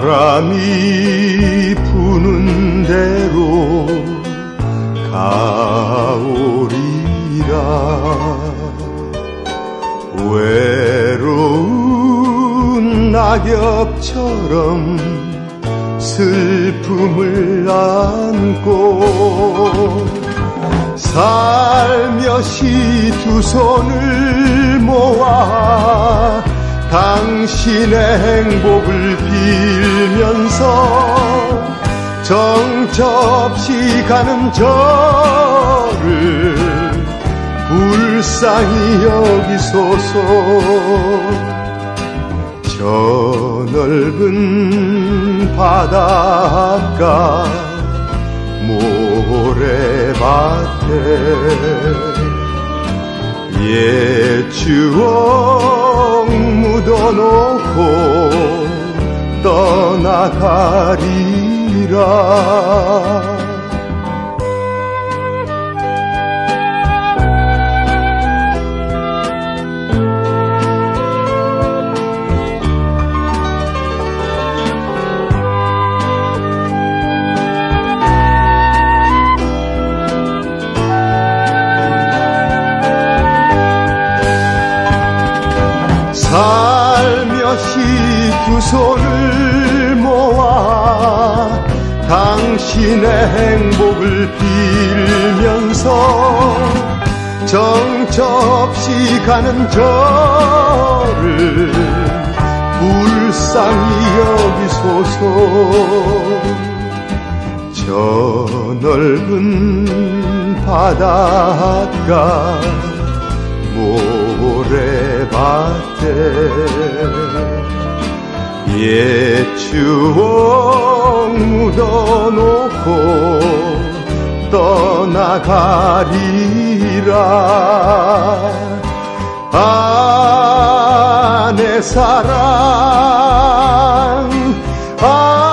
바람이 부는 대로 가오리라. 외로운 낙엽처럼 슬픔을 안고 살며시 두 손을 모아 당신의 행복을 빌면서 정처없이 가는 저를 불쌍히 여기소서. 저 넓은 바닷가 모래밭에 옛 추억 묻어 놓고 떠나가리라. 살 며시 두 손을 모아 당신의 행복을 빌면서 정처없이 가는 저를 불쌍히 여기소서. 저 넓은 바닷가 모래밭에 예 추억 묻어놓고 떠나가리라. 아 내 사랑 아